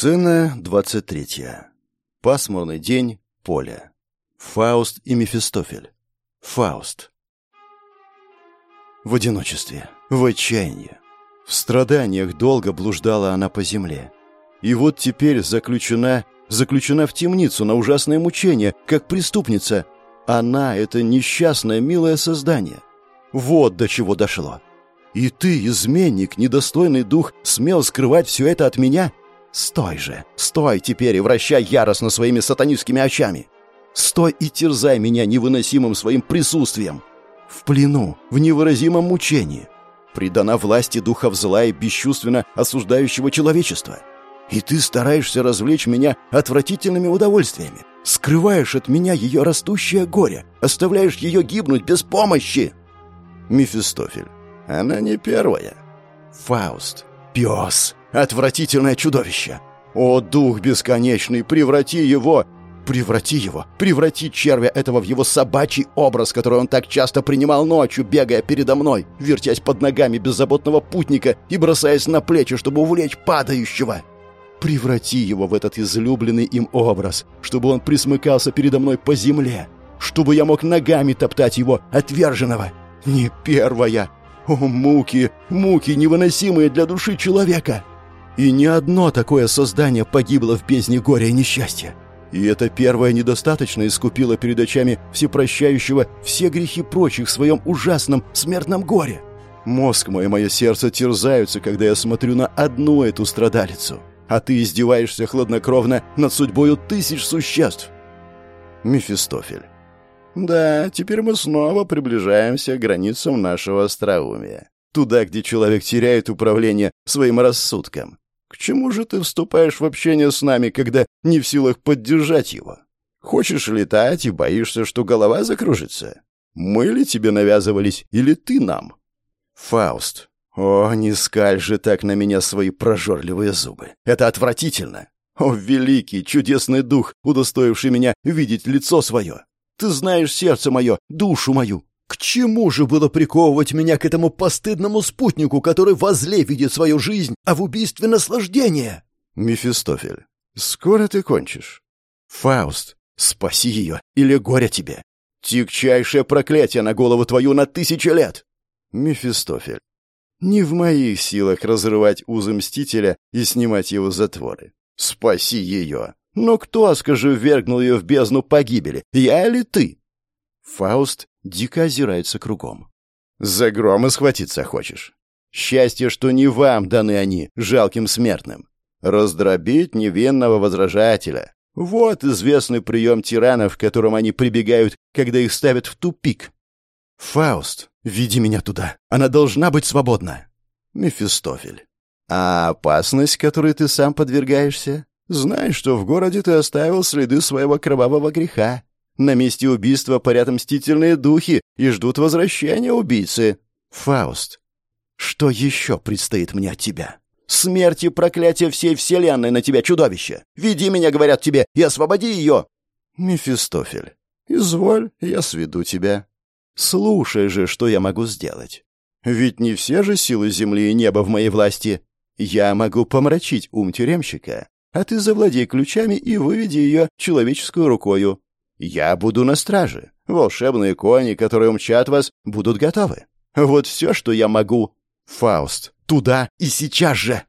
Сцена двадцать третья. Пасмурный день, поле. Фауст и Мефистофель. Фауст. В одиночестве, в отчаянии. В страданиях долго блуждала она по земле. И вот теперь заключена, заключена в темницу на ужасное мучение, как преступница. Она — это несчастное, милое создание. Вот до чего дошло. И ты, изменник, недостойный дух, смел скрывать все это от меня — Стой же, стой теперь и вращай яростно своими сатанистскими очами. Стой и терзай меня невыносимым своим присутствием. В плену, в невыразимом мучении. Предана власти духов зла и бесчувственно осуждающего человечества. И ты стараешься развлечь меня отвратительными удовольствиями. Скрываешь от меня ее растущее горе, оставляешь ее гибнуть без помощи. Мефистофель. Она не первая. Фауст. Пес. Отвратительное чудовище! О, дух бесконечный, преврати его! Преврати его! Преврати червя этого в его собачий образ, который он так часто принимал ночью, бегая передо мной, вертясь под ногами беззаботного путника и бросаясь на плечи, чтобы увлечь падающего!» Преврати его в этот излюбленный им образ, чтобы он присмыкался передо мной по земле, чтобы я мог ногами топтать его, отверженного. Не первая. О, муки, муки, невыносимые для души человека. И ни одно такое создание погибло в бездне горя и несчастья. И это первое недостаточно искупило перед очами всепрощающего все грехи прочих в своем ужасном смертном горе. Мозг мой и мое сердце терзаются, когда я смотрю на одну эту страдалицу, а ты издеваешься хладнокровно над судьбою тысяч существ. Мефистофель. Да, теперь мы снова приближаемся к границам нашего остроумия. Туда, где человек теряет управление своим рассудком. К чему же ты вступаешь в общение с нами, когда не в силах поддержать его? Хочешь летать и боишься, что голова закружится? Мы ли тебе навязывались, или ты нам? Фауст. О, не скаль же так на меня свои прожорливые зубы. Это отвратительно. О, великий, чудесный дух, удостоивший меня видеть лицо свое. Ты знаешь сердце мое, душу мою. К чему же было приковывать меня к этому постыдному спутнику, который возле видит свою жизнь, а в убийстве наслаждение? Мефистофель, скоро ты кончишь. Фауст, спаси ее, или горе тебе. Тягчайшее проклятие на голову твою на тысячи лет. Мефистофель, не в моих силах разрывать узы Мстителя и снимать его затворы. Спаси ее. Но кто, скажи, ввергнул ее в бездну погибели, я или ты? Фауст дико озирается кругом. «За громы схватиться хочешь? Счастье, что не вам даны они, жалким смертным. Раздробить невинного возражателя. Вот известный прием тиранов, к которым они прибегают, когда их ставят в тупик. Фауст, веди меня туда. Она должна быть свободна. Мефистофель. А опасность, которой ты сам подвергаешься? Знаешь, что в городе ты оставил следы своего кровавого греха. На месте убийства парят мстительные духи и ждут возвращения убийцы. Фауст, что еще предстоит мне от тебя? Смерть и проклятие всей вселенной на тебя, чудовище! Веди меня, говорят тебе, и освободи ее!» «Мефистофель, изволь, я сведу тебя. Слушай же, что я могу сделать. Ведь не все же силы земли и неба в моей власти. Я могу помрачить ум тюремщика, а ты завладей ключами и выведи ее человеческую рукою. Я буду на страже. Волшебные кони, которые умчат вас, будут готовы. Вот все, что я могу. Фауст, туда и сейчас же!»